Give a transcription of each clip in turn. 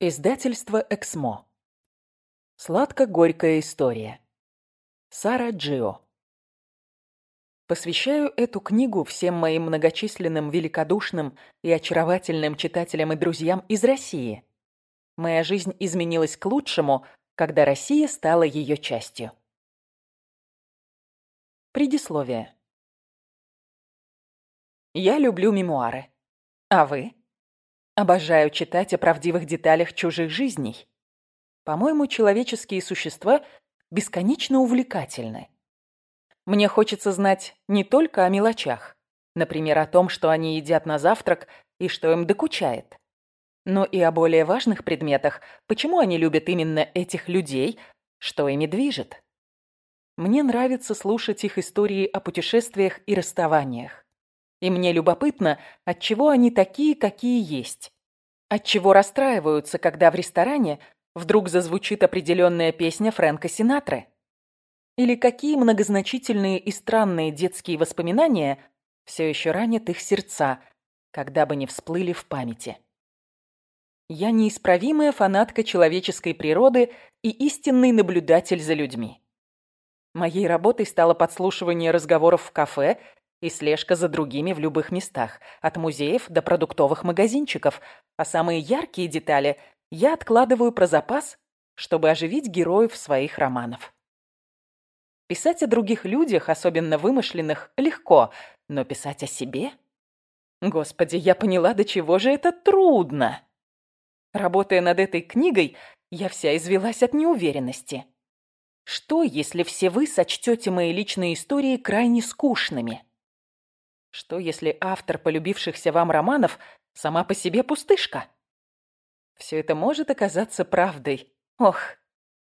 Издательство «Эксмо». Сладко-горькая история. Сара Джио. Посвящаю эту книгу всем моим многочисленным, великодушным и очаровательным читателям и друзьям из России. Моя жизнь изменилась к лучшему, когда Россия стала ее частью. Предисловие. Я люблю мемуары. А вы? Обожаю читать о правдивых деталях чужих жизней. По-моему, человеческие существа бесконечно увлекательны. Мне хочется знать не только о мелочах, например, о том, что они едят на завтрак и что им докучает, но и о более важных предметах, почему они любят именно этих людей, что ими движет. Мне нравится слушать их истории о путешествиях и расставаниях. И мне любопытно, от чего они такие, какие есть. От чего расстраиваются, когда в ресторане вдруг зазвучит определенная песня Фрэнка Синатры. Или какие многозначительные и странные детские воспоминания все еще ранят их сердца, когда бы не всплыли в памяти. Я неисправимая фанатка человеческой природы и истинный наблюдатель за людьми. Моей работой стало подслушивание разговоров в кафе и слежка за другими в любых местах, от музеев до продуктовых магазинчиков, а самые яркие детали я откладываю про запас, чтобы оживить героев своих романов. Писать о других людях, особенно вымышленных, легко, но писать о себе? Господи, я поняла, до чего же это трудно. Работая над этой книгой, я вся извелась от неуверенности. Что, если все вы сочтете мои личные истории крайне скучными? Что, если автор полюбившихся вам романов сама по себе пустышка? Все это может оказаться правдой. Ох,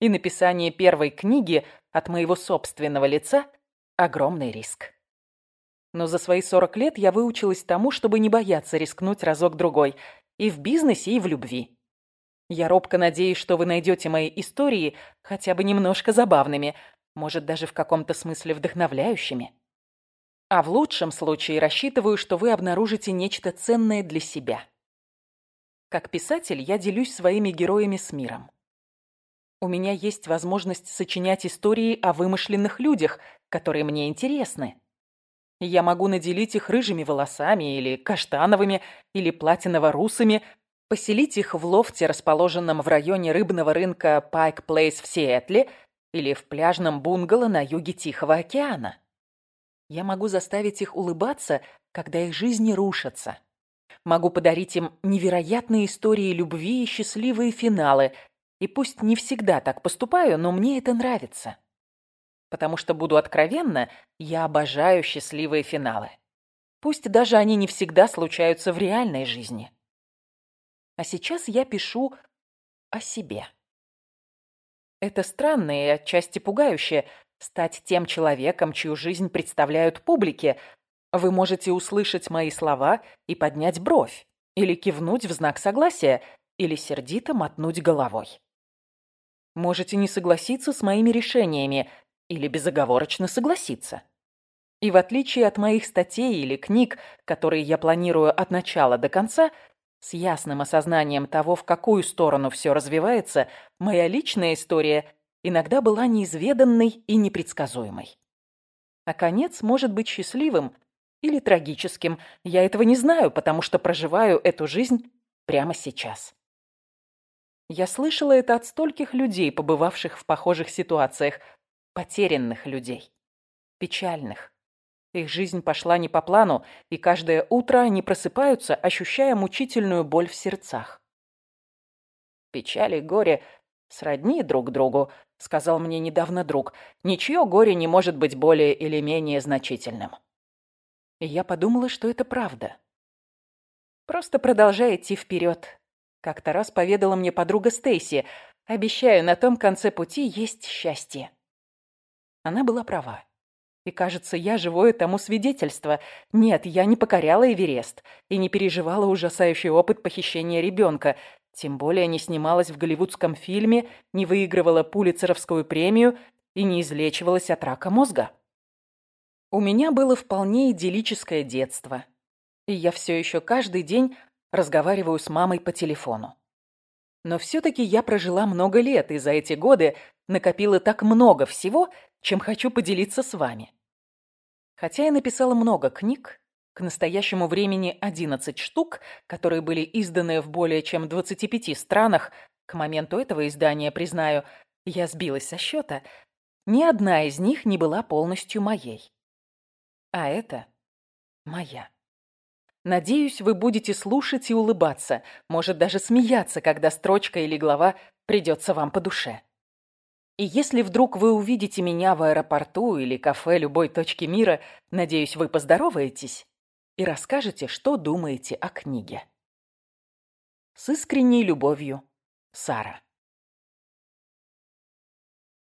и написание первой книги от моего собственного лица – огромный риск. Но за свои 40 лет я выучилась тому, чтобы не бояться рискнуть разок-другой и в бизнесе, и в любви. Я робко надеюсь, что вы найдете мои истории хотя бы немножко забавными, может, даже в каком-то смысле вдохновляющими. А в лучшем случае рассчитываю, что вы обнаружите нечто ценное для себя. Как писатель я делюсь своими героями с миром. У меня есть возможность сочинять истории о вымышленных людях, которые мне интересны. Я могу наделить их рыжими волосами или каштановыми, или платиново-русыми, поселить их в лофте, расположенном в районе рыбного рынка Пайк Плейс в Сиэтле или в пляжном бунгало на юге Тихого океана. Я могу заставить их улыбаться, когда их жизни рушатся. Могу подарить им невероятные истории любви и счастливые финалы. И пусть не всегда так поступаю, но мне это нравится. Потому что, буду откровенна, я обожаю счастливые финалы. Пусть даже они не всегда случаются в реальной жизни. А сейчас я пишу о себе. Это странно и отчасти пугающе, стать тем человеком, чью жизнь представляют публике. Вы можете услышать мои слова и поднять бровь, или кивнуть в знак согласия, или сердито мотнуть головой. Можете не согласиться с моими решениями или безоговорочно согласиться. И в отличие от моих статей или книг, которые я планирую от начала до конца, с ясным осознанием того, в какую сторону все развивается, моя личная история иногда была неизведанной и непредсказуемой. А конец может быть счастливым или трагическим. Я этого не знаю, потому что проживаю эту жизнь прямо сейчас. Я слышала это от стольких людей, побывавших в похожих ситуациях, потерянных людей, печальных. Их жизнь пошла не по плану, и каждое утро они просыпаются, ощущая мучительную боль в сердцах. Печаль и горе сродни друг другу, — сказал мне недавно друг, — «ничье горе не может быть более или менее значительным». И я подумала, что это правда. Просто продолжай идти вперед. Как-то раз поведала мне подруга Стейси. Обещаю, на том конце пути есть счастье. Она была права. И, кажется, я живое тому свидетельство. Нет, я не покоряла Эверест и не переживала ужасающий опыт похищения ребенка. Тем более не снималась в голливудском фильме, не выигрывала Пулицеровскую премию и не излечивалась от рака мозга. У меня было вполне идиллическое детство. И я все еще каждый день разговариваю с мамой по телефону. Но все-таки я прожила много лет, и за эти годы накопила так много всего, чем хочу поделиться с вами. Хотя я написала много книг, к настоящему времени 11 штук, которые были изданы в более чем 25 странах, к моменту этого издания, признаю, я сбилась со счета, ни одна из них не была полностью моей. А это моя. Надеюсь, вы будете слушать и улыбаться, может даже смеяться, когда строчка или глава придется вам по душе. И если вдруг вы увидите меня в аэропорту или кафе любой точки мира, надеюсь, вы поздороваетесь и расскажете, что думаете о книге. С искренней любовью, Сара.